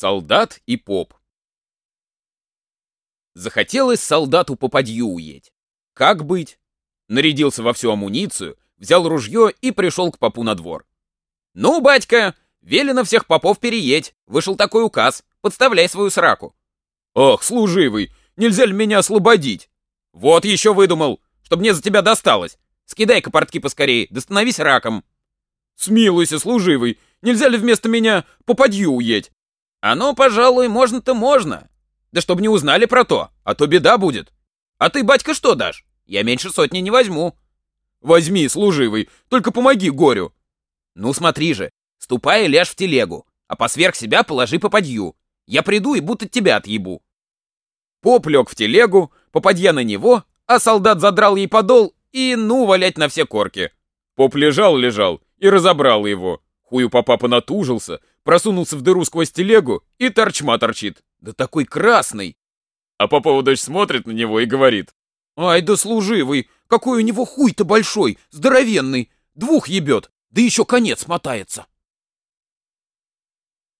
Солдат и поп. Захотелось солдату попадью уеть. Как быть? Нарядился во всю амуницию, взял ружье и пришел к попу на двор. «Ну, батька, велено всех попов переедь, вышел такой указ, подставляй свою сраку». «Ах, служивый, нельзя ли меня освободить?» «Вот еще выдумал, чтобы мне за тебя досталось. Скидай-ка портки поскорее, да становись раком». «Смилуйся, служивый, нельзя ли вместо меня попадью уеть?» «Оно, пожалуй, можно-то можно. Да чтобы не узнали про то, а то беда будет. А ты, батька, что дашь? Я меньше сотни не возьму». «Возьми, служивый, только помоги горю». «Ну смотри же, ступай и ляжь в телегу, а посверх себя положи попадью. Я приду и будто тебя отъебу». Поп лег в телегу, попадья на него, а солдат задрал ей подол и ну валять на все корки. Поп лежал-лежал и разобрал его. Хую папа понатужился, просунулся в дыру сквозь телегу и торчма торчит. Да такой красный! А попова дочь смотрит на него и говорит. Ай да служивый, какой у него хуй-то большой, здоровенный, двух ебет, да еще конец мотается.